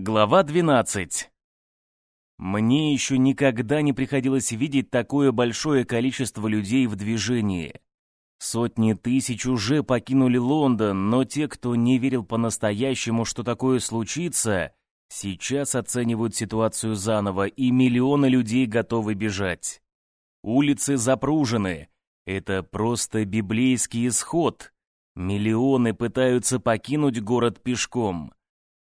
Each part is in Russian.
Глава 12. Мне еще никогда не приходилось видеть такое большое количество людей в движении. Сотни тысяч уже покинули Лондон, но те, кто не верил по-настоящему, что такое случится, сейчас оценивают ситуацию заново, и миллионы людей готовы бежать. Улицы запружены. Это просто библейский исход. Миллионы пытаются покинуть город пешком.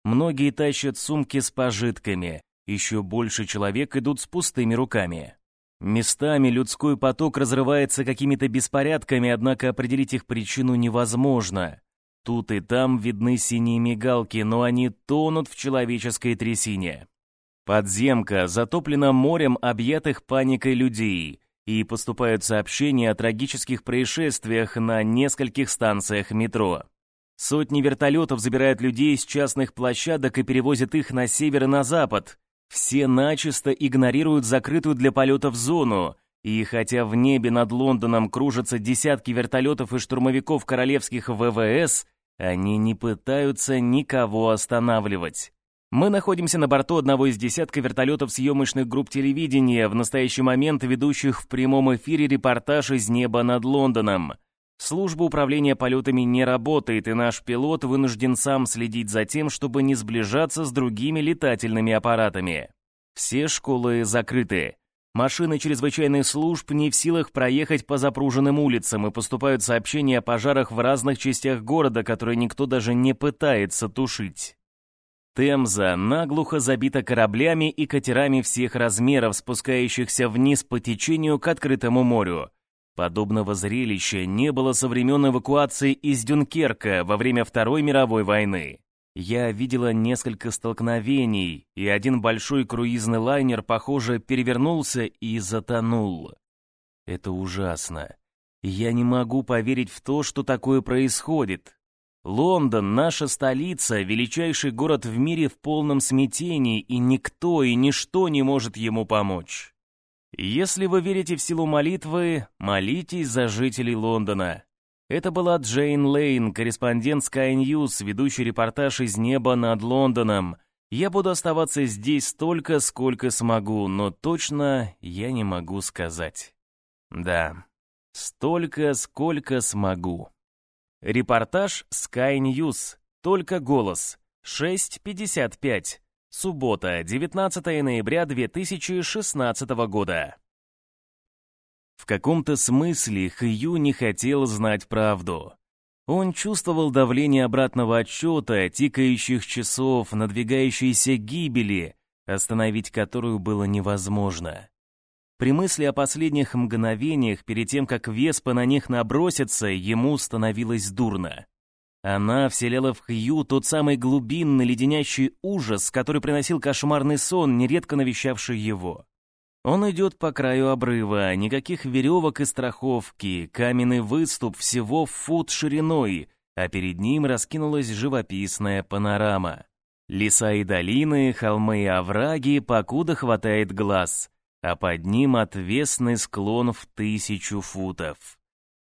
Многие тащат сумки с пожитками, еще больше человек идут с пустыми руками. Местами людской поток разрывается какими-то беспорядками, однако определить их причину невозможно. Тут и там видны синие мигалки, но они тонут в человеческой трясине. Подземка затоплена морем объятых паникой людей, и поступают сообщения о трагических происшествиях на нескольких станциях метро. Сотни вертолетов забирают людей с частных площадок и перевозят их на север и на запад. Все начисто игнорируют закрытую для полетов зону, и хотя в небе над Лондоном кружатся десятки вертолетов и штурмовиков королевских ВВС, они не пытаются никого останавливать. Мы находимся на борту одного из десятка вертолетов съемочных групп телевидения, в настоящий момент ведущих в прямом эфире репортаж из неба над Лондоном. Служба управления полетами не работает, и наш пилот вынужден сам следить за тем, чтобы не сближаться с другими летательными аппаратами. Все школы закрыты. Машины чрезвычайных служб не в силах проехать по запруженным улицам, и поступают сообщения о пожарах в разных частях города, которые никто даже не пытается тушить. Темза наглухо забита кораблями и катерами всех размеров, спускающихся вниз по течению к открытому морю. Подобного зрелища не было со времен эвакуации из Дюнкерка во время Второй мировой войны. Я видела несколько столкновений, и один большой круизный лайнер, похоже, перевернулся и затонул. Это ужасно. Я не могу поверить в то, что такое происходит. Лондон, наша столица, величайший город в мире в полном смятении, и никто и ничто не может ему помочь. Если вы верите в силу молитвы, молитесь за жителей Лондона. Это была Джейн Лейн, корреспондент Sky News, ведущий репортаж из неба над Лондоном. Я буду оставаться здесь столько, сколько смогу, но точно я не могу сказать. Да, столько, сколько смогу. Репортаж Sky News. Только голос. 6.55. Суббота, 19 ноября 2016 года. В каком-то смысле Хью не хотел знать правду. Он чувствовал давление обратного отсчета, тикающих часов, надвигающейся гибели, остановить которую было невозможно. При мысли о последних мгновениях, перед тем, как Веспа на них набросится, ему становилось дурно. Она вселяла в Хью тот самый глубинный леденящий ужас, который приносил кошмарный сон, нередко навещавший его. Он идет по краю обрыва, никаких веревок и страховки, каменный выступ всего фут шириной, а перед ним раскинулась живописная панорама. Леса и долины, холмы и овраги, покуда хватает глаз, а под ним отвесный склон в тысячу футов.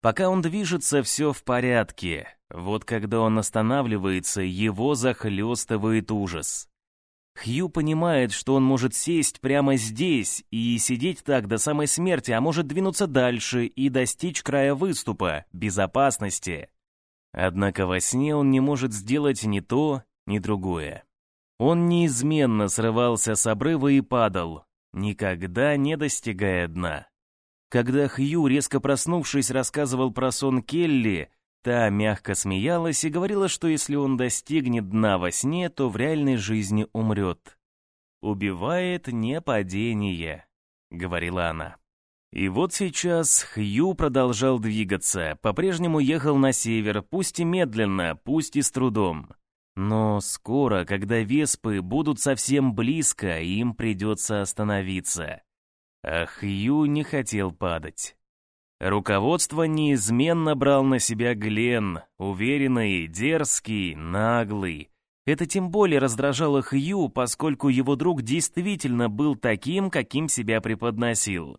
Пока он движется, все в порядке. Вот когда он останавливается, его захлестывает ужас. Хью понимает, что он может сесть прямо здесь и сидеть так до самой смерти, а может двинуться дальше и достичь края выступа, безопасности. Однако во сне он не может сделать ни то, ни другое. Он неизменно срывался с обрыва и падал, никогда не достигая дна. Когда Хью, резко проснувшись, рассказывал про сон Келли, та мягко смеялась и говорила, что если он достигнет дна во сне, то в реальной жизни умрет. «Убивает не падение», — говорила она. И вот сейчас Хью продолжал двигаться, по-прежнему ехал на север, пусть и медленно, пусть и с трудом. Но скоро, когда веспы будут совсем близко, им придется остановиться. А Хью не хотел падать. Руководство неизменно брал на себя Глен, уверенный, дерзкий, наглый. Это тем более раздражало Хью, поскольку его друг действительно был таким, каким себя преподносил.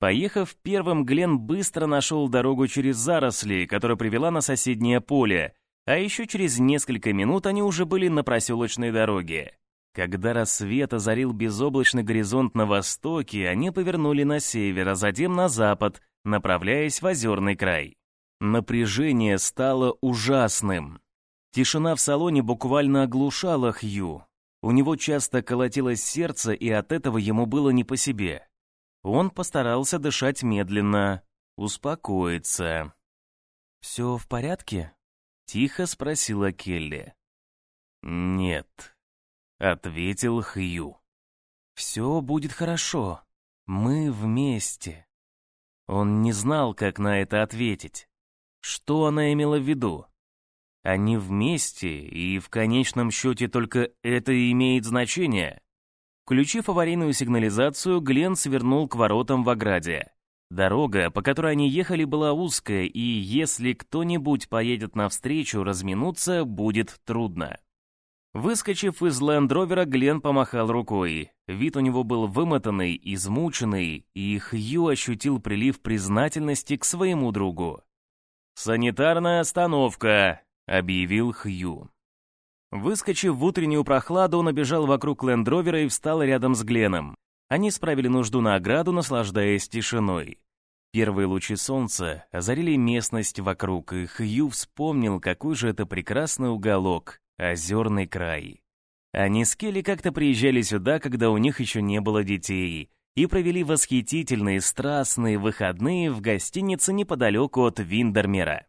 Поехав первым, Глен быстро нашел дорогу через заросли, которая привела на соседнее поле, а еще через несколько минут они уже были на проселочной дороге. Когда рассвет озарил безоблачный горизонт на востоке, они повернули на север, а затем на запад, направляясь в озерный край. Напряжение стало ужасным. Тишина в салоне буквально оглушала Хью. У него часто колотилось сердце, и от этого ему было не по себе. Он постарался дышать медленно, успокоиться. «Все в порядке?» — тихо спросила Келли. «Нет», — ответил Хью. «Все будет хорошо. Мы вместе». Он не знал, как на это ответить. Что она имела в виду? Они вместе, и в конечном счете только это имеет значение. Включив аварийную сигнализацию, Глен свернул к воротам в ограде. Дорога, по которой они ехали, была узкая, и если кто-нибудь поедет навстречу, разминуться будет трудно. Выскочив из лендровера, Глен помахал рукой. Вид у него был вымотанный, измученный, и Хью ощутил прилив признательности к своему другу. «Санитарная остановка», — объявил Хью. Выскочив в утреннюю прохладу, он обежал вокруг лендровера и встал рядом с Гленом. Они справили нужду на ограду, наслаждаясь тишиной. Первые лучи солнца озарили местность вокруг, и Хью вспомнил, какой же это прекрасный уголок, озерный край. Они с Келли как-то приезжали сюда, когда у них еще не было детей, и провели восхитительные страстные выходные в гостинице неподалеку от Виндермера.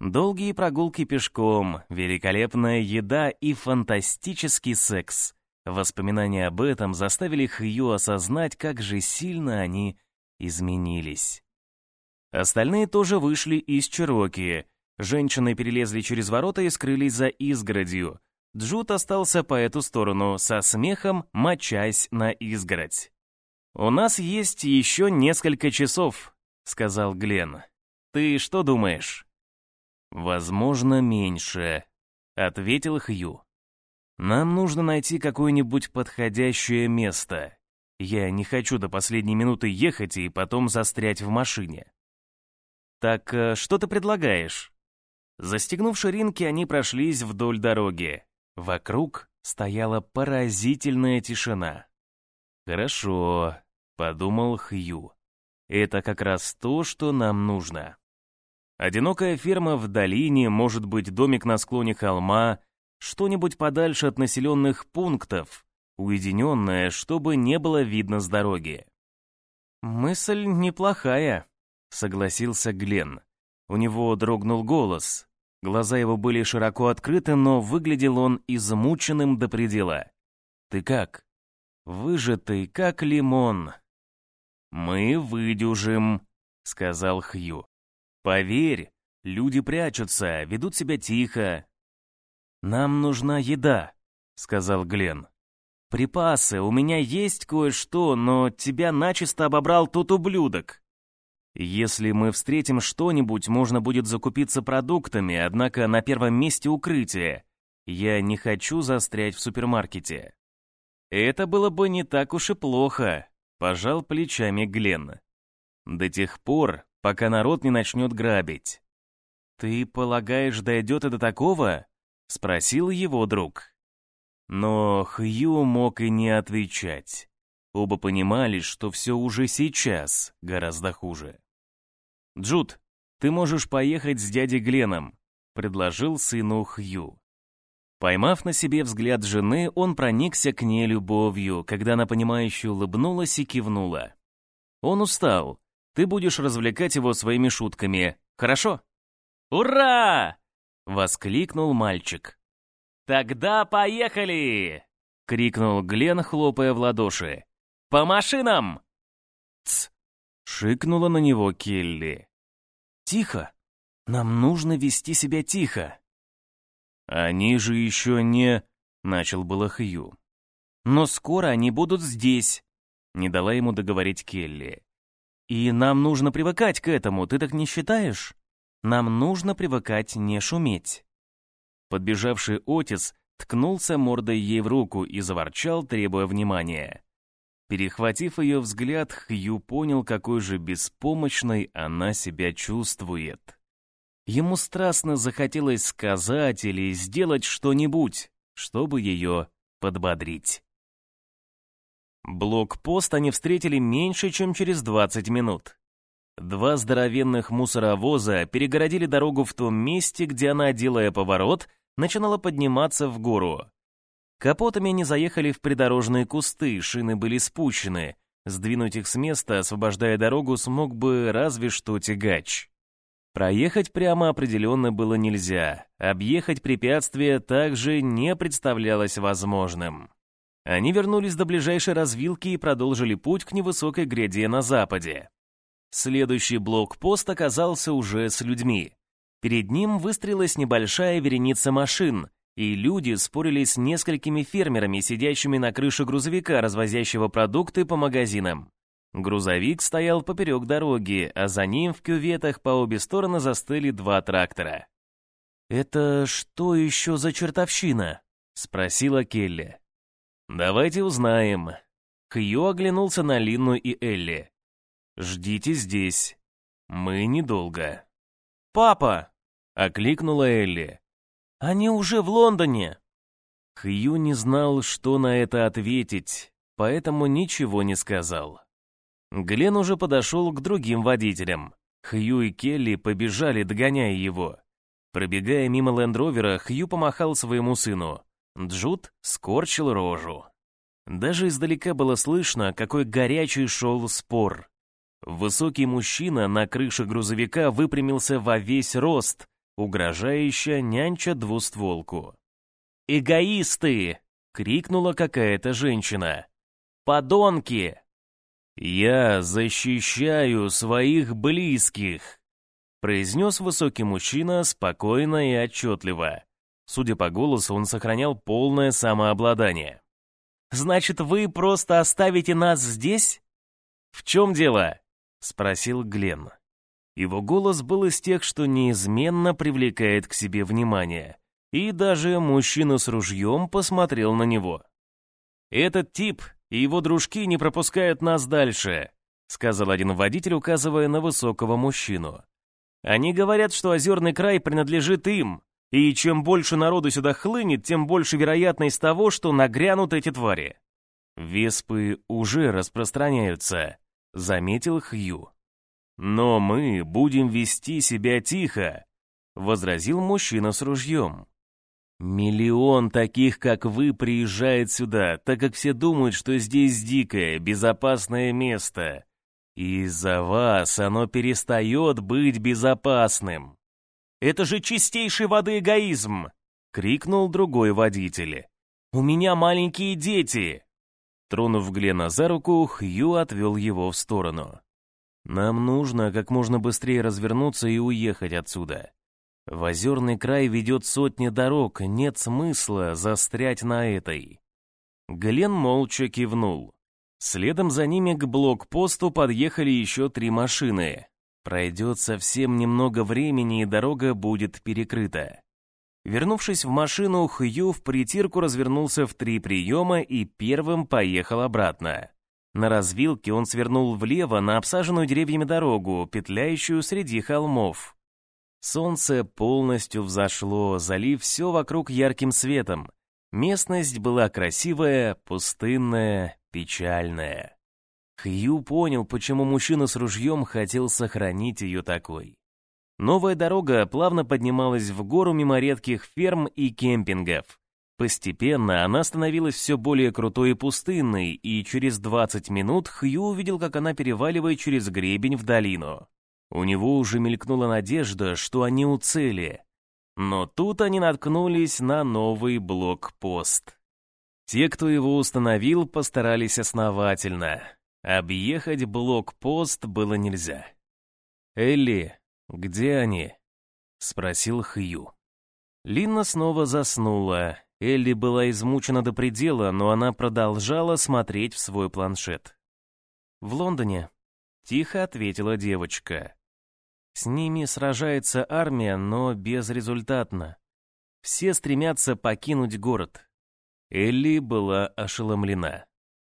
Долгие прогулки пешком, великолепная еда и фантастический секс. Воспоминания об этом заставили Хью осознать, как же сильно они изменились. Остальные тоже вышли из Чироки, Женщины перелезли через ворота и скрылись за изгородью. Джут остался по эту сторону, со смехом мочась на изгородь. «У нас есть еще несколько часов», — сказал Глен. «Ты что думаешь?» «Возможно, меньше», — ответил Хью. «Нам нужно найти какое-нибудь подходящее место. Я не хочу до последней минуты ехать и потом застрять в машине». «Так э, что ты предлагаешь?» Застегнув ширинки, они прошлись вдоль дороги. Вокруг стояла поразительная тишина. «Хорошо», — подумал Хью. «Это как раз то, что нам нужно». Одинокая ферма в долине, может быть, домик на склоне холма, что-нибудь подальше от населенных пунктов, уединенное, чтобы не было видно с дороги. «Мысль неплохая», — согласился Глен. У него дрогнул голос. Глаза его были широко открыты, но выглядел он измученным до предела. «Ты как?» «Выжатый, как лимон». «Мы выдюжим», — сказал Хью. «Поверь, люди прячутся, ведут себя тихо». «Нам нужна еда», — сказал Глен. «Припасы, у меня есть кое-что, но тебя начисто обобрал тот ублюдок». Если мы встретим что-нибудь, можно будет закупиться продуктами, однако на первом месте укрытие. Я не хочу застрять в супермаркете. Это было бы не так уж и плохо, пожал плечами Глен. До тех пор, пока народ не начнет грабить. Ты полагаешь, дойдет это такого? Спросил его друг. Но Хью мог и не отвечать. Оба понимали, что все уже сейчас гораздо хуже. «Джуд, ты можешь поехать с дядей Гленом», — предложил сыну Хью. Поймав на себе взгляд жены, он проникся к ней любовью, когда она понимающе улыбнулась и кивнула. «Он устал. Ты будешь развлекать его своими шутками, хорошо?» «Ура!» — воскликнул мальчик. «Тогда поехали!» — крикнул Глен, хлопая в ладоши. «По машинам!» «Тсс!» Шикнула на него Келли. «Тихо! Нам нужно вести себя тихо!» «Они же еще не...» — начал было Хью. «Но скоро они будут здесь!» — не дала ему договорить Келли. «И нам нужно привыкать к этому, ты так не считаешь? Нам нужно привыкать не шуметь!» Подбежавший Отис ткнулся мордой ей в руку и заворчал, требуя внимания. Перехватив ее взгляд, Хью понял, какой же беспомощной она себя чувствует. Ему страстно захотелось сказать или сделать что-нибудь, чтобы ее подбодрить. Блокпост они встретили меньше, чем через 20 минут. Два здоровенных мусоровоза перегородили дорогу в том месте, где она, делая поворот, начинала подниматься в гору. Капотами они заехали в придорожные кусты, шины были спущены. Сдвинуть их с места, освобождая дорогу, смог бы разве что тягач. Проехать прямо определенно было нельзя, объехать препятствие также не представлялось возможным. Они вернулись до ближайшей развилки и продолжили путь к невысокой гряде на западе. Следующий блокпост оказался уже с людьми. Перед ним выстроилась небольшая вереница машин, и люди спорили с несколькими фермерами, сидящими на крыше грузовика, развозящего продукты по магазинам. Грузовик стоял поперек дороги, а за ним в кюветах по обе стороны застыли два трактора. «Это что еще за чертовщина?» — спросила Келли. «Давайте узнаем». Хью оглянулся на Лину и Элли. «Ждите здесь. Мы недолго». «Папа!» — окликнула Элли. «Они уже в Лондоне!» Хью не знал, что на это ответить, поэтому ничего не сказал. Глен уже подошел к другим водителям. Хью и Келли побежали, догоняя его. Пробегая мимо лендровера, Хью помахал своему сыну. Джуд скорчил рожу. Даже издалека было слышно, какой горячий шел спор. Высокий мужчина на крыше грузовика выпрямился во весь рост, угрожающе нянча двустволку. «Эгоисты!» — крикнула какая-то женщина. «Подонки!» «Я защищаю своих близких», — произнес высокий мужчина спокойно и отчетливо. Судя по голосу, он сохранял полное самообладание. «Значит, вы просто оставите нас здесь?» «В чем дело?» — спросил Глен. Его голос был из тех, что неизменно привлекает к себе внимание. И даже мужчина с ружьем посмотрел на него. «Этот тип и его дружки не пропускают нас дальше», сказал один водитель, указывая на высокого мужчину. «Они говорят, что озерный край принадлежит им, и чем больше народу сюда хлынет, тем больше вероятность того, что нагрянут эти твари». «Веспы уже распространяются», — заметил Хью. «Но мы будем вести себя тихо», — возразил мужчина с ружьем. Миллион таких, как вы, приезжает сюда, так как все думают, что здесь дикое, безопасное место. И из-за вас оно перестает быть безопасным. Это же чистейшей воды эгоизм! Крикнул другой водитель. У меня маленькие дети! Тронув Глена за руку, Хью отвел его в сторону. Нам нужно как можно быстрее развернуться и уехать отсюда. В озерный край ведет сотни дорог, нет смысла застрять на этой. Глен молча кивнул. Следом за ними к блокпосту подъехали еще три машины. Пройдет совсем немного времени, и дорога будет перекрыта. Вернувшись в машину, Хью в притирку развернулся в три приема и первым поехал обратно. На развилке он свернул влево на обсаженную деревьями дорогу, петляющую среди холмов. Солнце полностью взошло, залив все вокруг ярким светом. Местность была красивая, пустынная, печальная. Хью понял, почему мужчина с ружьем хотел сохранить ее такой. Новая дорога плавно поднималась в гору мимо редких ферм и кемпингов. Постепенно она становилась все более крутой и пустынной, и через 20 минут Хью увидел, как она переваливает через гребень в долину. У него уже мелькнула надежда, что они у цели. Но тут они наткнулись на новый блокпост. Те, кто его установил, постарались основательно. Объехать блокпост было нельзя. «Элли, где они?» — спросил Хью. Лина снова заснула. Элли была измучена до предела, но она продолжала смотреть в свой планшет. «В Лондоне», — тихо ответила девочка. С ними сражается армия, но безрезультатно. Все стремятся покинуть город. Элли была ошеломлена.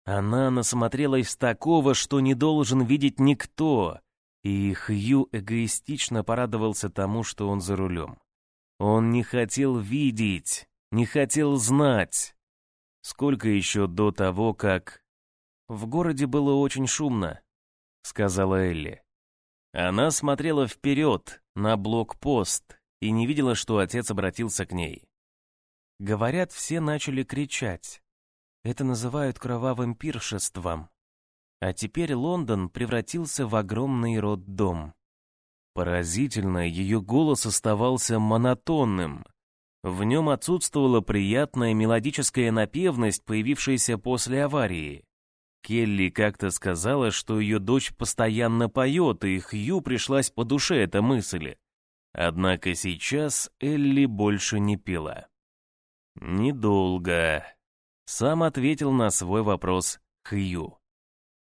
Она насмотрелась такого, что не должен видеть никто, и Хью эгоистично порадовался тому, что он за рулем. Он не хотел видеть, не хотел знать. Сколько еще до того, как... В городе было очень шумно, сказала Элли. Она смотрела вперед, на блокпост, и не видела, что отец обратился к ней. Говорят, все начали кричать. Это называют кровавым пиршеством. А теперь Лондон превратился в огромный роддом. Поразительно, ее голос оставался монотонным. В нем отсутствовала приятная мелодическая напевность, появившаяся после аварии. Келли как-то сказала, что ее дочь постоянно поет, и Хью пришлась по душе эта мысль. Однако сейчас Элли больше не пела. «Недолго», — сам ответил на свой вопрос Хью.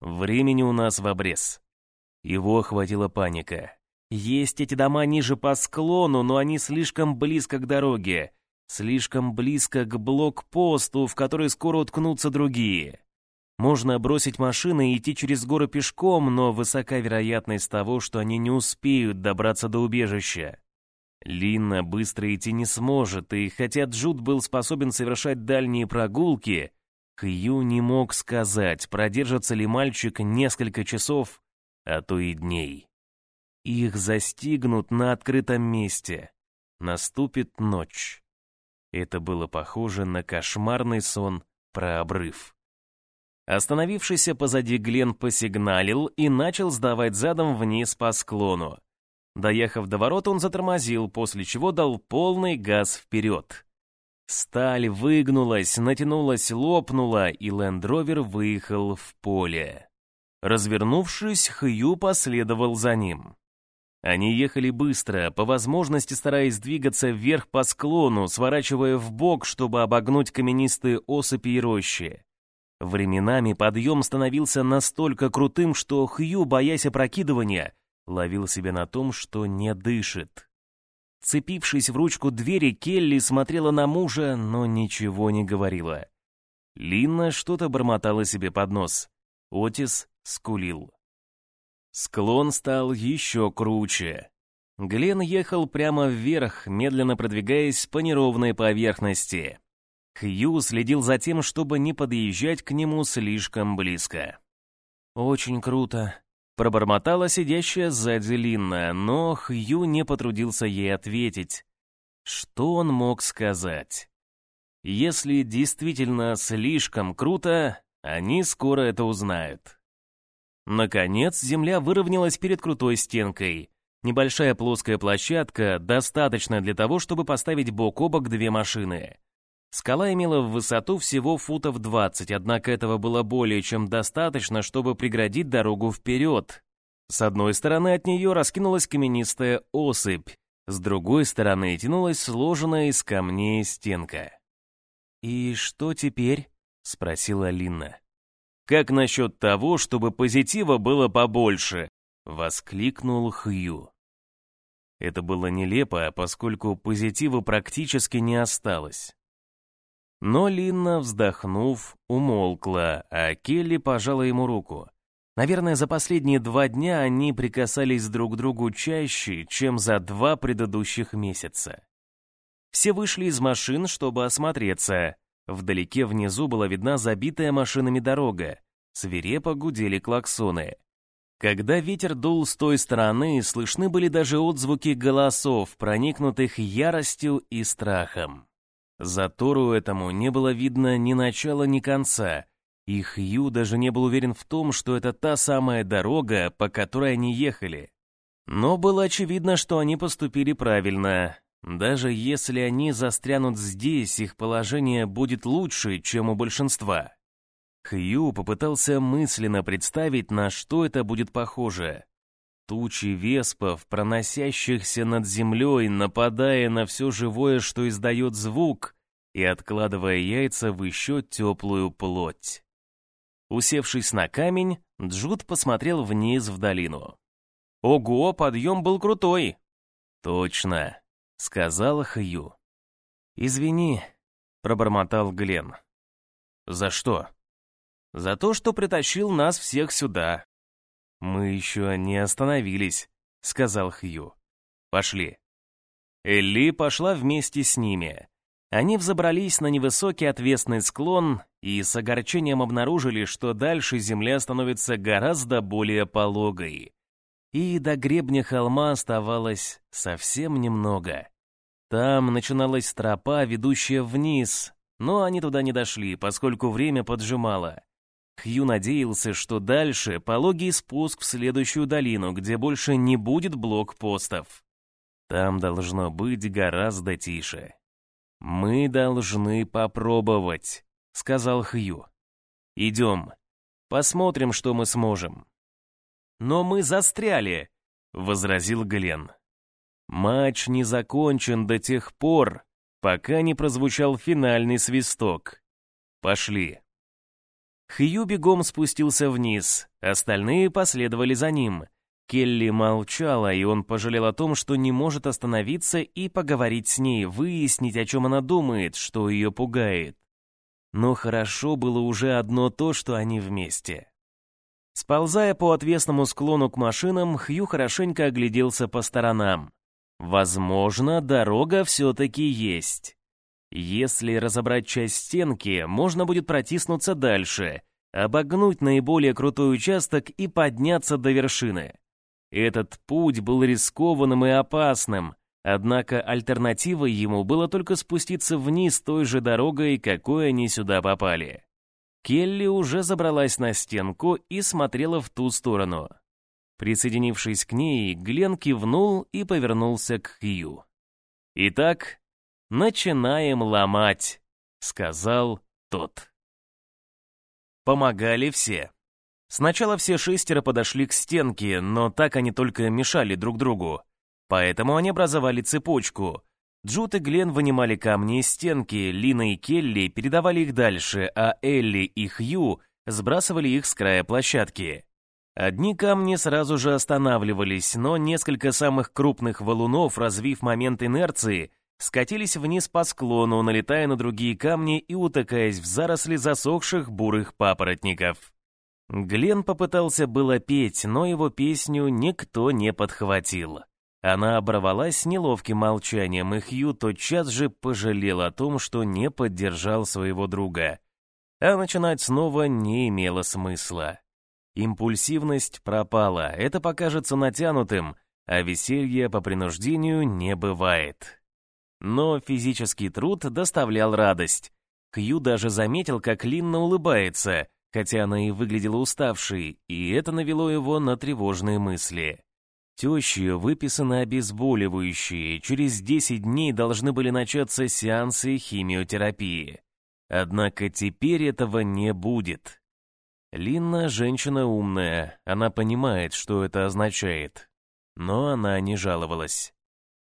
«Времени у нас в обрез». Его охватила паника. «Есть эти дома ниже по склону, но они слишком близко к дороге, слишком близко к блокпосту, в который скоро уткнутся другие». Можно бросить машины и идти через горы пешком, но высока вероятность того, что они не успеют добраться до убежища. Линна быстро идти не сможет, и хотя Джуд был способен совершать дальние прогулки, Хью не мог сказать, продержится ли мальчик несколько часов, а то и дней. Их застигнут на открытом месте. Наступит ночь. Это было похоже на кошмарный сон про обрыв. Остановившийся позади Глен посигналил и начал сдавать задом вниз по склону. Доехав до ворот, он затормозил, после чего дал полный газ вперед. Сталь выгнулась, натянулась, лопнула, и лендровер выехал в поле. Развернувшись, Хью последовал за ним. Они ехали быстро, по возможности стараясь двигаться вверх по склону, сворачивая в бок, чтобы обогнуть каменистые осыпи и рощи. Временами подъем становился настолько крутым, что Хью, боясь опрокидывания, ловил себя на том, что не дышит. Цепившись в ручку двери, Келли смотрела на мужа, но ничего не говорила. Линна что-то бормотала себе под нос. Отис скулил. Склон стал еще круче. Глен ехал прямо вверх, медленно продвигаясь по неровной поверхности. Хью следил за тем, чтобы не подъезжать к нему слишком близко. «Очень круто», — пробормотала сидящая сзади Линна, но Хью не потрудился ей ответить. Что он мог сказать? Если действительно слишком круто, они скоро это узнают. Наконец, земля выровнялась перед крутой стенкой. Небольшая плоская площадка, достаточно для того, чтобы поставить бок о бок две машины. Скала имела в высоту всего футов 20, однако этого было более чем достаточно, чтобы преградить дорогу вперед. С одной стороны от нее раскинулась каменистая осыпь, с другой стороны тянулась сложенная из камней стенка. «И что теперь?» — спросила Линна. «Как насчет того, чтобы позитива было побольше?» — воскликнул Хью. Это было нелепо, поскольку позитива практически не осталось. Но Линна, вздохнув, умолкла, а Келли пожала ему руку. Наверное, за последние два дня они прикасались друг к другу чаще, чем за два предыдущих месяца. Все вышли из машин, чтобы осмотреться. Вдалеке внизу была видна забитая машинами дорога. Свирепо гудели клаксоны. Когда ветер дул с той стороны, слышны были даже отзвуки голосов, проникнутых яростью и страхом. Затору этому не было видно ни начала, ни конца, и Хью даже не был уверен в том, что это та самая дорога, по которой они ехали. Но было очевидно, что они поступили правильно. Даже если они застрянут здесь, их положение будет лучше, чем у большинства. Хью попытался мысленно представить, на что это будет похоже. Тучи веспов, проносящихся над землей, нападая на все живое, что издает звук, и откладывая яйца в еще теплую плоть. Усевшись на камень, Джуд посмотрел вниз в долину. «Ого, подъем был крутой!» «Точно», — сказал Хью. «Извини», — пробормотал Глен. «За что?» «За то, что притащил нас всех сюда. «Мы еще не остановились», — сказал Хью. «Пошли». Элли пошла вместе с ними. Они взобрались на невысокий отвесный склон и с огорчением обнаружили, что дальше земля становится гораздо более пологой. И до гребня холма оставалось совсем немного. Там начиналась тропа, ведущая вниз, но они туда не дошли, поскольку время поджимало. Хью надеялся, что дальше пологий спуск в следующую долину, где больше не будет блокпостов. Там должно быть гораздо тише. «Мы должны попробовать», — сказал Хью. «Идем. Посмотрим, что мы сможем». «Но мы застряли», — возразил Глен. «Матч не закончен до тех пор, пока не прозвучал финальный свисток. Пошли». Хью бегом спустился вниз, остальные последовали за ним. Келли молчала, и он пожалел о том, что не может остановиться и поговорить с ней, выяснить, о чем она думает, что ее пугает. Но хорошо было уже одно то, что они вместе. Сползая по отвесному склону к машинам, Хью хорошенько огляделся по сторонам. Возможно, дорога все-таки есть. Если разобрать часть стенки, можно будет протиснуться дальше, обогнуть наиболее крутой участок и подняться до вершины. Этот путь был рискованным и опасным, однако альтернативой ему было только спуститься вниз той же дорогой, какой они сюда попали. Келли уже забралась на стенку и смотрела в ту сторону. Присоединившись к ней, Глен кивнул и повернулся к Хью. «Итак, начинаем ломать», — сказал тот. Помогали все. Сначала все шестеро подошли к стенке, но так они только мешали друг другу. Поэтому они образовали цепочку. Джут и Глен вынимали камни из стенки, Лина и Келли передавали их дальше, а Элли и Хью сбрасывали их с края площадки. Одни камни сразу же останавливались, но несколько самых крупных валунов, развив момент инерции, скатились вниз по склону, налетая на другие камни и утыкаясь в заросли засохших бурых папоротников. Глен попытался было петь, но его песню никто не подхватил. Она оборвалась неловким молчанием, и Хью тотчас же пожалел о том, что не поддержал своего друга. А начинать снова не имело смысла. Импульсивность пропала, это покажется натянутым, а веселье по принуждению не бывает. Но физический труд доставлял радость. Хью даже заметил, как Линна улыбается — хотя она и выглядела уставшей, и это навело его на тревожные мысли. Тещи выписаны обезболивающие, через 10 дней должны были начаться сеансы химиотерапии. Однако теперь этого не будет. Линна женщина умная, она понимает, что это означает. Но она не жаловалась.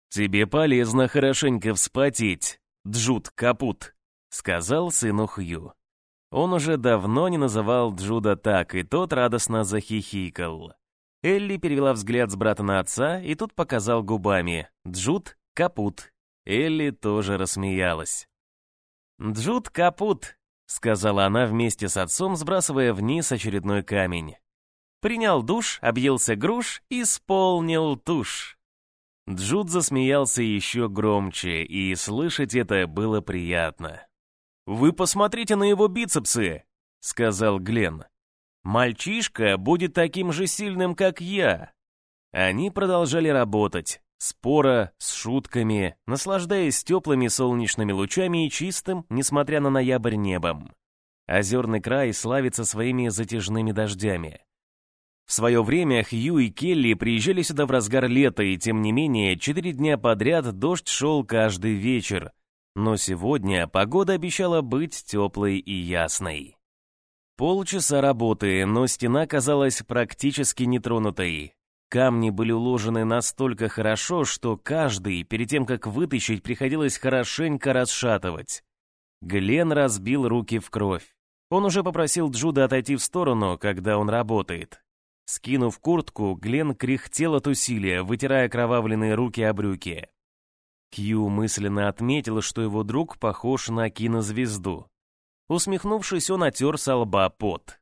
«Тебе полезно хорошенько вспотеть, Джут Капут», — сказал сыну Хью. Он уже давно не называл Джуда так, и тот радостно захихикал. Элли перевела взгляд с брата на отца и тут показал губами «Джуд капут». Элли тоже рассмеялась. «Джуд капут», — сказала она вместе с отцом, сбрасывая вниз очередной камень. Принял душ, объелся груш, исполнил тушь. Джуд засмеялся еще громче, и слышать это было приятно. «Вы посмотрите на его бицепсы», — сказал Глен. «Мальчишка будет таким же сильным, как я». Они продолжали работать, спора, с шутками, наслаждаясь теплыми солнечными лучами и чистым, несмотря на ноябрь, небом. Озерный край славится своими затяжными дождями. В свое время Хью и Келли приезжали сюда в разгар лета, и тем не менее, четыре дня подряд дождь шел каждый вечер, но сегодня погода обещала быть теплой и ясной. Полчаса работы, но стена казалась практически нетронутой. Камни были уложены настолько хорошо, что каждый, перед тем как вытащить, приходилось хорошенько расшатывать. Глен разбил руки в кровь. Он уже попросил Джуда отойти в сторону, когда он работает. Скинув куртку, Глен кряхтел от усилия, вытирая кровавленные руки о брюки. Кью мысленно отметил, что его друг похож на кинозвезду. Усмехнувшись, он отер со лба пот.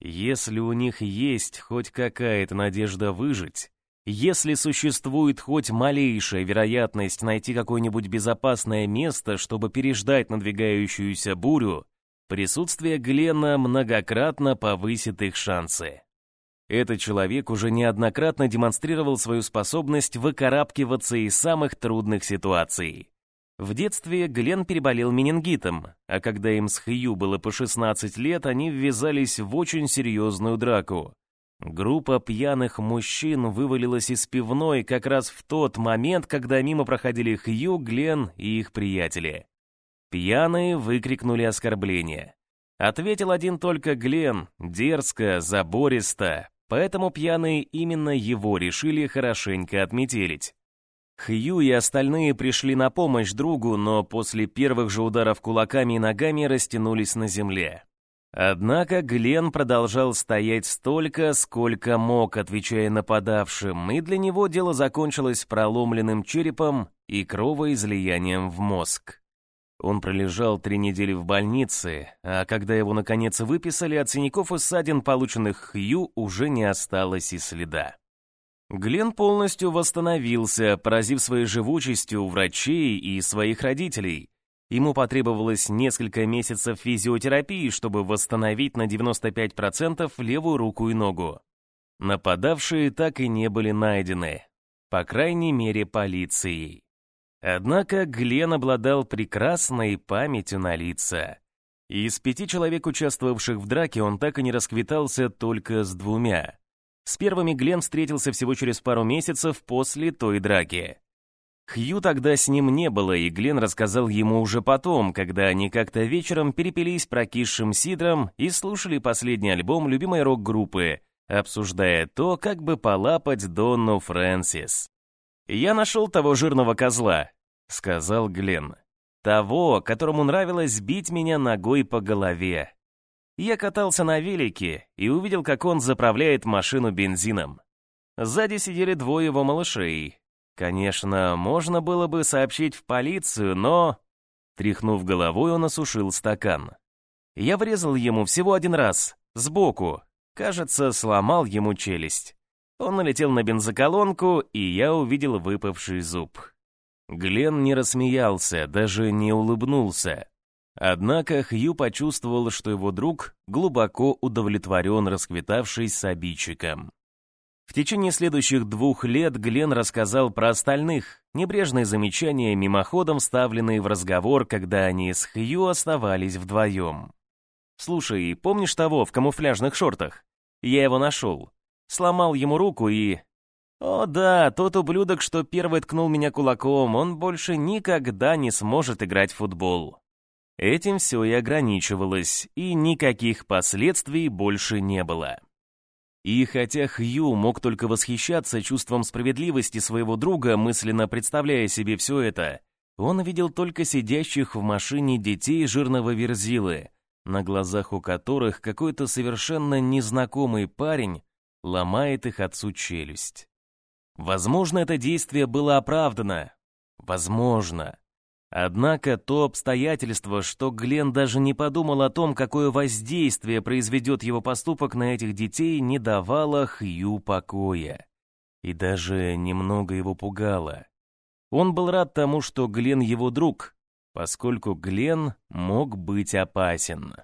Если у них есть хоть какая-то надежда выжить, Если существует хоть малейшая вероятность найти какое-нибудь безопасное место, чтобы переждать надвигающуюся бурю, присутствие Глена многократно повысит их шансы. Этот человек уже неоднократно демонстрировал свою способность выкарабкиваться из самых трудных ситуаций. В детстве Глен переболел менингитом, а когда им с Хью было по 16 лет, они ввязались в очень серьезную драку. Группа пьяных мужчин вывалилась из пивной как раз в тот момент, когда мимо проходили Хью, Глен и их приятели. Пьяные выкрикнули оскорбление. Ответил один только Глен, дерзко, забористо, поэтому пьяные именно его решили хорошенько отметелить. Хью и остальные пришли на помощь другу, но после первых же ударов кулаками и ногами растянулись на земле. Однако Глен продолжал стоять столько, сколько мог, отвечая нападавшим, и для него дело закончилось проломленным черепом и кровоизлиянием в мозг. Он пролежал три недели в больнице, а когда его наконец выписали, от синяков и ссадин, полученных Хью, уже не осталось и следа. Глен полностью восстановился, поразив своей живучестью врачей и своих родителей. Ему потребовалось несколько месяцев физиотерапии, чтобы восстановить на 95% левую руку и ногу. Нападавшие так и не были найдены, по крайней мере полицией. Однако Глен обладал прекрасной памятью на лица. Из пяти человек, участвовавших в драке, он так и не расквитался только с двумя. С первыми Глен встретился всего через пару месяцев после той драки. Хью тогда с ним не было, и Глен рассказал ему уже потом, когда они как-то вечером перепились прокисшим сидром и слушали последний альбом любимой рок-группы, обсуждая то, как бы полапать Донну Фрэнсис. «Я нашел того жирного козла», — сказал Глен. «Того, которому нравилось бить меня ногой по голове. Я катался на велике и увидел, как он заправляет машину бензином. Сзади сидели двое его малышей. Конечно, можно было бы сообщить в полицию, но...» Тряхнув головой, он осушил стакан. Я врезал ему всего один раз, сбоку. Кажется, сломал ему челюсть. Он налетел на бензоколонку, и я увидел выпавший зуб. Глен не рассмеялся, даже не улыбнулся. Однако Хью почувствовал, что его друг глубоко удовлетворен расквитавшись с обидчиком. В течение следующих двух лет Глен рассказал про остальных, небрежные замечания, мимоходом вставленные в разговор, когда они с Хью оставались вдвоем. «Слушай, помнишь того в камуфляжных шортах? Я его нашел сломал ему руку и... О да, тот ублюдок, что первый ткнул меня кулаком, он больше никогда не сможет играть в футбол. Этим все и ограничивалось, и никаких последствий больше не было. И хотя Хью мог только восхищаться чувством справедливости своего друга, мысленно представляя себе все это, он видел только сидящих в машине детей жирного верзилы, на глазах у которых какой-то совершенно незнакомый парень ломает их отцу челюсть. Возможно, это действие было оправдано. Возможно. Однако то обстоятельство, что Глен даже не подумал о том, какое воздействие произведет его поступок на этих детей, не давало Хью покоя. И даже немного его пугало. Он был рад тому, что Глен его друг, поскольку Глен мог быть опасен.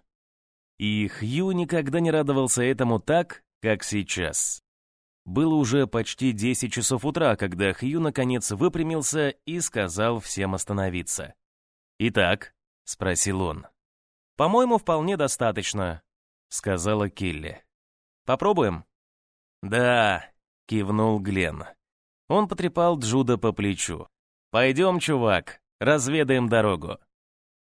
И Хью никогда не радовался этому так, как сейчас. Было уже почти 10 часов утра, когда Хью наконец выпрямился и сказал всем остановиться. «Итак?» — спросил он. «По-моему, вполне достаточно», — сказала Килли. «Попробуем?» «Да», — кивнул Глен. Он потрепал Джуда по плечу. «Пойдем, чувак, разведаем дорогу».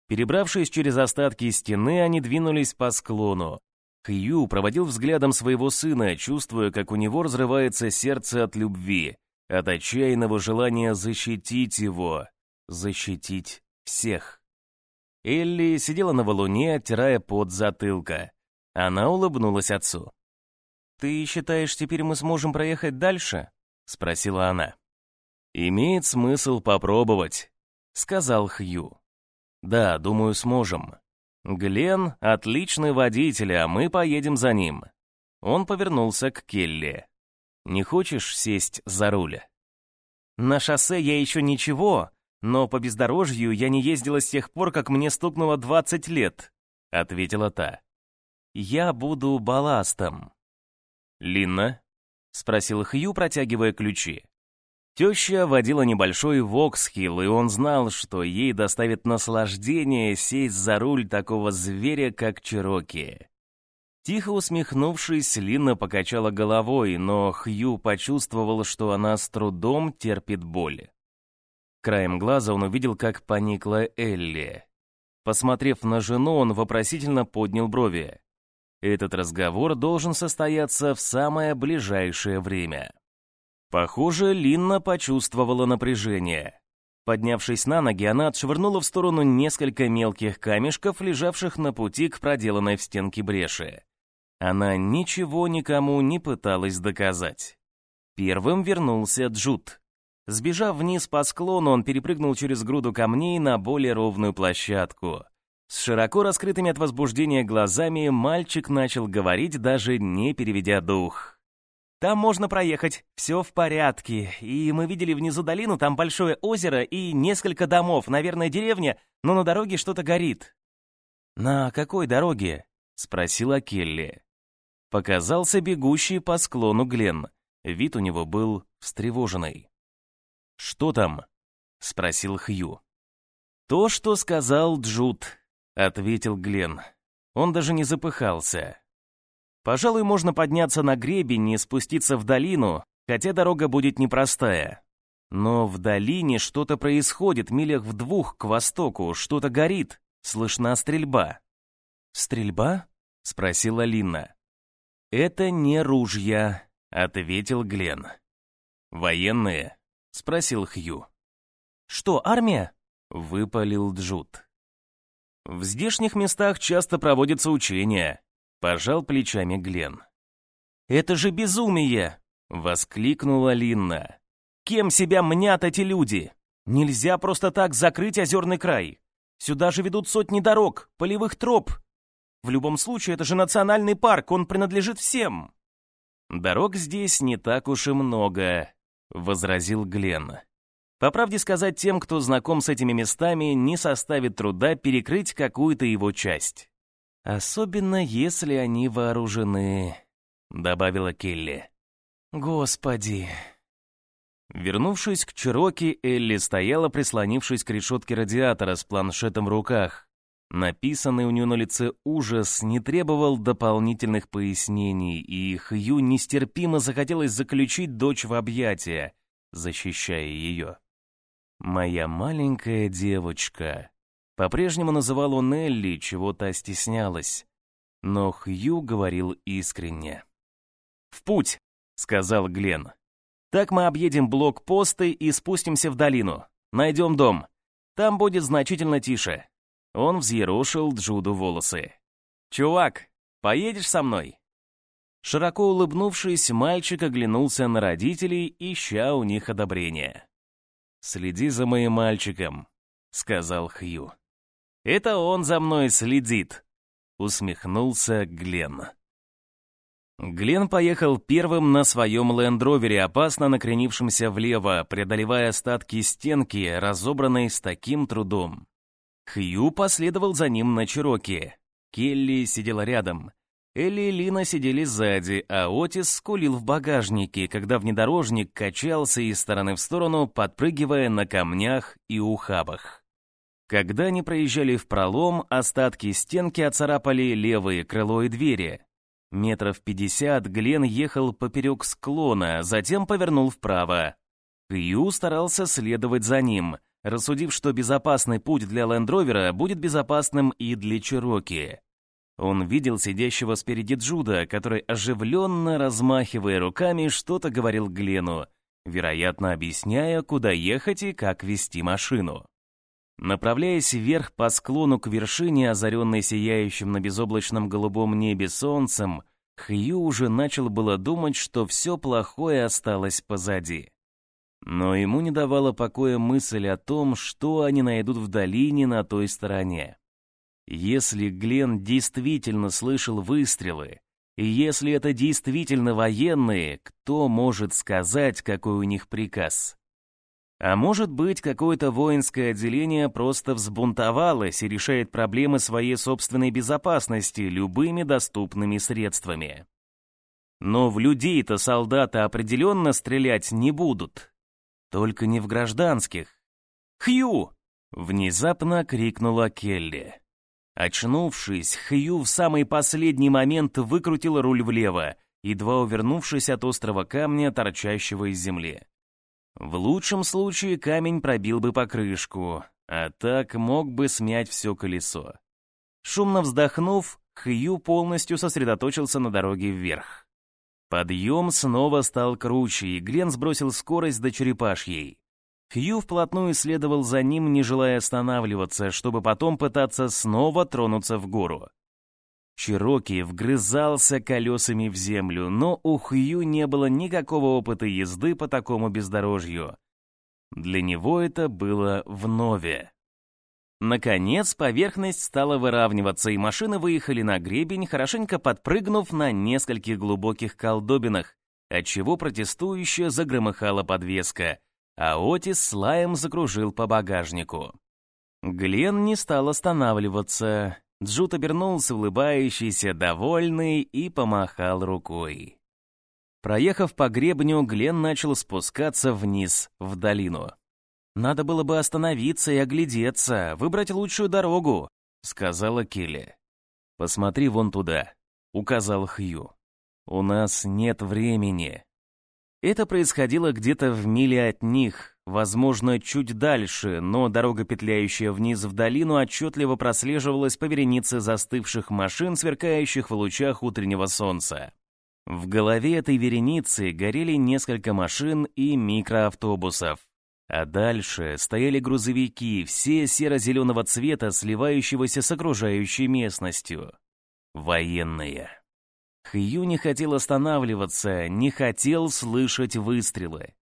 Перебравшись через остатки стены, они двинулись по склону, Хью проводил взглядом своего сына, чувствуя, как у него разрывается сердце от любви, от отчаянного желания защитить его, защитить всех. Элли сидела на валуне, оттирая пот затылка. Она улыбнулась отцу. «Ты считаешь, теперь мы сможем проехать дальше?» — спросила она. «Имеет смысл попробовать», — сказал Хью. «Да, думаю, сможем. «Глен — отличный водитель, а мы поедем за ним». Он повернулся к Келли. Не хочешь сесть за руль? На шоссе я еще ничего, но по бездорожью я не ездила с тех пор, как мне стукнуло 20 лет, ответила та. Я буду балластом. Линна? спросил Хью, протягивая ключи. Теща водила небольшой Воксхилл, и он знал, что ей доставит наслаждение сесть за руль такого зверя, как Чироки. Тихо усмехнувшись, Лина покачала головой, но Хью почувствовал, что она с трудом терпит боль. Краем глаза он увидел, как поникла Элли. Посмотрев на жену, он вопросительно поднял брови. Этот разговор должен состояться в самое ближайшее время. Похоже, Линна почувствовала напряжение. Поднявшись на ноги, она отшвырнула в сторону несколько мелких камешков, лежавших на пути к проделанной в стенке бреши. Она ничего никому не пыталась доказать. Первым вернулся Джуд. Сбежав вниз по склону, он перепрыгнул через груду камней на более ровную площадку. С широко раскрытыми от возбуждения глазами мальчик начал говорить, даже не переведя дух. Там можно проехать, все в порядке. И мы видели внизу долину, там большое озеро и несколько домов, наверное, деревня, но на дороге что-то горит». «На какой дороге?» — спросила Келли. Показался бегущий по склону Глен. Вид у него был встревоженный. «Что там?» — спросил Хью. «То, что сказал Джуд», — ответил Глен. Он даже не запыхался. Пожалуй, можно подняться на гребень и спуститься в долину, хотя дорога будет непростая. Но в долине что-то происходит, милях в двух к востоку, что-то горит, слышна стрельба. «Стрельба?» — спросила Лина. «Это не ружья», — ответил Глен. «Военные?» — спросил Хью. «Что, армия?» — выпалил Джуд. «В здешних местах часто проводятся учения», Пожал плечами Глен. «Это же безумие!» — воскликнула Линна. «Кем себя мнят эти люди? Нельзя просто так закрыть озерный край. Сюда же ведут сотни дорог, полевых троп. В любом случае, это же национальный парк, он принадлежит всем». «Дорог здесь не так уж и много», — возразил Глен. По правде сказать, тем, кто знаком с этими местами, не составит труда перекрыть какую-то его часть. «Особенно, если они вооружены», — добавила Келли. «Господи!» Вернувшись к Чироки, Элли стояла, прислонившись к решетке радиатора с планшетом в руках. Написанный у нее на лице ужас не требовал дополнительных пояснений, и Хью нестерпимо захотелось заключить дочь в объятия, защищая ее. «Моя маленькая девочка», по-прежнему называл он Элли, чего та стеснялась. Но Хью говорил искренне. «В путь!» — сказал Глен. «Так мы объедем блокпосты и спустимся в долину. Найдем дом. Там будет значительно тише». Он взъерошил Джуду волосы. «Чувак, поедешь со мной?» Широко улыбнувшись, мальчик оглянулся на родителей, ища у них одобрения. «Следи за моим мальчиком», — сказал Хью. Это он за мной следит», — усмехнулся Глен. Глен поехал первым на своем лендровере, опасно накренившемся влево, преодолевая остатки стенки, разобранной с таким трудом. Хью последовал за ним на Чироке. Келли сидела рядом. Элли и Лина сидели сзади, а Отис скулил в багажнике, когда внедорожник качался из стороны в сторону, подпрыгивая на камнях и ухабах. Когда они проезжали в пролом, остатки стенки оцарапали левые крыло и двери. Метров пятьдесят Глен ехал поперек склона, затем повернул вправо. Кью старался следовать за ним, рассудив, что безопасный путь для Лендровера будет безопасным и для Чироки. Он видел сидящего спереди Джуда, который, оживленно размахивая руками, что-то говорил Глену, вероятно, объясняя, куда ехать и как вести машину. Направляясь вверх по склону к вершине, озаренной сияющим на безоблачном голубом небе солнцем, Хью уже начал было думать, что все плохое осталось позади. Но ему не давала покоя мысль о том, что они найдут в долине на той стороне. Если Глен действительно слышал выстрелы, И если это действительно военные, кто может сказать, какой у них приказ? А может быть, какое-то воинское отделение просто взбунтовалось и решает проблемы своей собственной безопасности любыми доступными средствами. Но в людей-то солдаты определенно стрелять не будут. Только не в гражданских. «Хью!» — внезапно крикнула Келли. Очнувшись, Хью в самый последний момент выкрутил руль влево, едва увернувшись от острого камня, торчащего из земли. В лучшем случае камень пробил бы покрышку, а так мог бы смять все колесо. Шумно вздохнув, Хью полностью сосредоточился на дороге вверх. Подъем снова стал круче, и Глен сбросил скорость до черепашьей. Хью вплотную следовал за ним, не желая останавливаться, чтобы потом пытаться снова тронуться в гору. Чироки вгрызался колесами в землю, но у Хью не было никакого опыта езды по такому бездорожью. Для него это было вновь. Наконец, поверхность стала выравниваться, и машины выехали на гребень, хорошенько подпрыгнув на нескольких глубоких колдобинах, отчего протестующе загромыхала подвеска, а Отис с лаем закружил по багажнику. Глен не стал останавливаться. Джут обернулся, улыбающийся, довольный, и помахал рукой. Проехав по гребню, Глен начал спускаться вниз, в долину. «Надо было бы остановиться и оглядеться, выбрать лучшую дорогу», — сказала Келли. «Посмотри вон туда», — указал Хью. «У нас нет времени». Это происходило где-то в миле от них, возможно, чуть дальше, но дорога, петляющая вниз в долину, отчетливо прослеживалась по веренице застывших машин, сверкающих в лучах утреннего солнца. В голове этой вереницы горели несколько машин и микроавтобусов. А дальше стояли грузовики, все серо-зеленого цвета, сливающегося с окружающей местностью. Военные. Хью не хотел останавливаться, не хотел слышать выстрелы.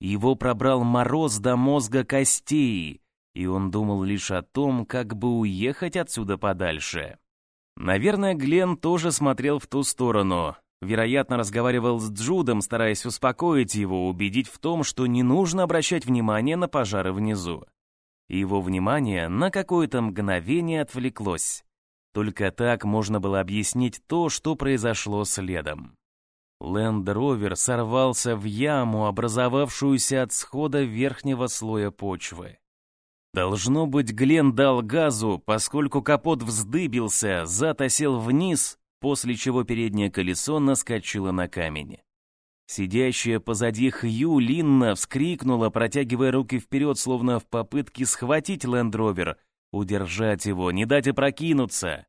Его пробрал мороз до мозга костей, и он думал лишь о том, как бы уехать отсюда подальше. Наверное, Глен тоже смотрел в ту сторону. Вероятно, разговаривал с Джудом, стараясь успокоить его, убедить в том, что не нужно обращать внимание на пожары внизу. Его внимание на какое-то мгновение отвлеклось. Только так можно было объяснить то, что произошло следом. Ленд-ровер сорвался в яму, образовавшуюся от схода верхнего слоя почвы. Должно быть, Глен дал газу, поскольку капот вздыбился, зад вниз, после чего переднее колесо наскочило на камень. Сидящая позади Хью Линна вскрикнула, протягивая руки вперед, словно в попытке схватить Лендровер, удержать его, не дать опрокинуться.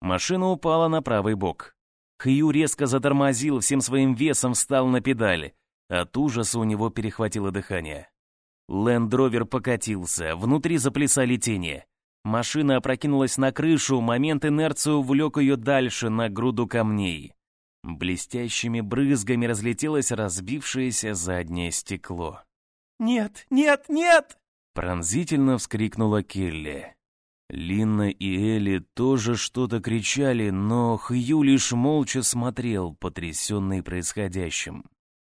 Машина упала на правый бок. Хью резко затормозил, всем своим весом встал на педали. От ужаса у него перехватило дыхание. Лендровер покатился, внутри заплясали тени. Машина опрокинулась на крышу, момент инерции увлек ее дальше, на груду камней. Блестящими брызгами разлетелось разбившееся заднее стекло. «Нет, нет, нет!» Пронзительно вскрикнула Келли. Линна и Элли тоже что-то кричали, но Хью лишь молча смотрел, потрясенный происходящим.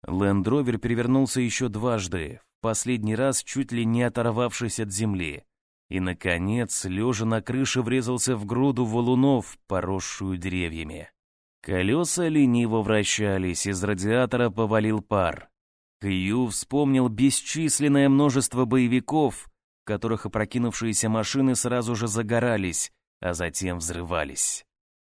Лендровер перевернулся еще дважды, в последний раз чуть ли не оторвавшись от земли. И, наконец, лежа на крыше, врезался в груду валунов, поросшую деревьями. Колеса лениво вращались, из радиатора повалил пар. Хью вспомнил бесчисленное множество боевиков, в которых опрокинувшиеся машины сразу же загорались, а затем взрывались.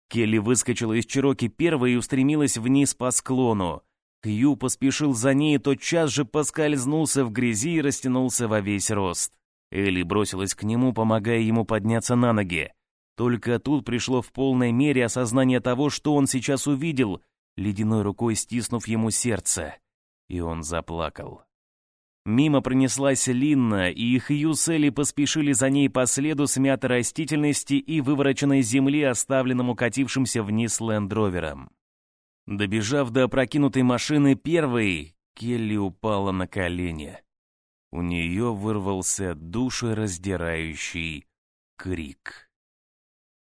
Келли выскочила из Чироки первой и устремилась вниз по склону. Кью поспешил за ней и тотчас же поскользнулся в грязи и растянулся во весь рост. Элли бросилась к нему, помогая ему подняться на ноги. Только тут пришло в полной мере осознание того, что он сейчас увидел, ледяной рукой стиснув ему сердце. И он заплакал. Мимо пронеслась Линна, и Хью с Элли поспешили за ней по следу смятой растительности и вывороченной земли, оставленному катившимся вниз лендровером. Добежав до опрокинутой машины первой, Келли упала на колени. У нее вырвался душераздирающий крик.